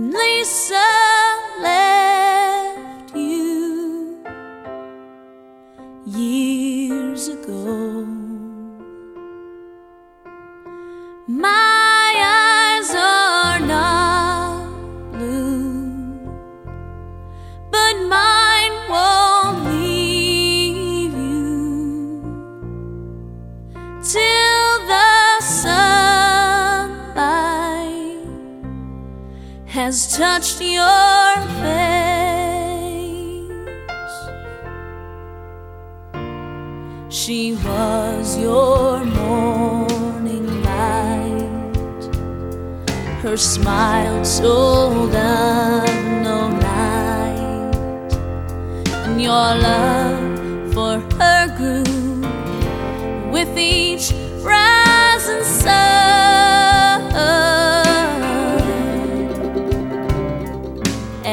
and Lisa left you years ago. My eyes are not blue, but mine won't leave you has touched your face. She was your morning light, her smile told of no night, and your love for her grew with each rising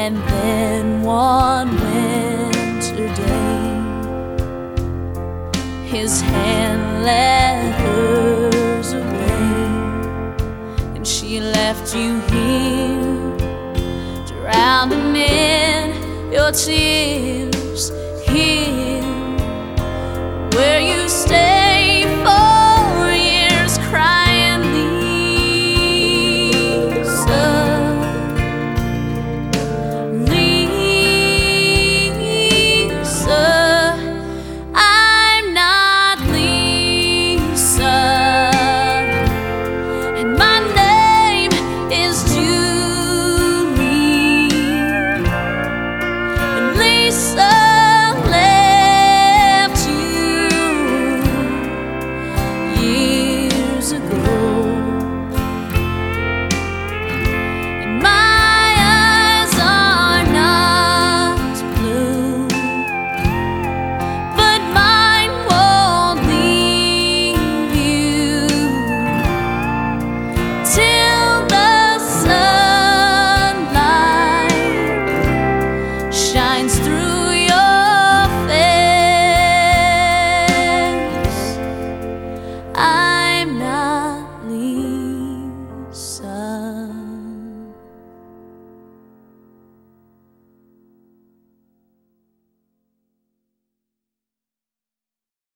And then one winter day, his hand led hers away, and she left you here, drowning in your tears. Here. So. shines through.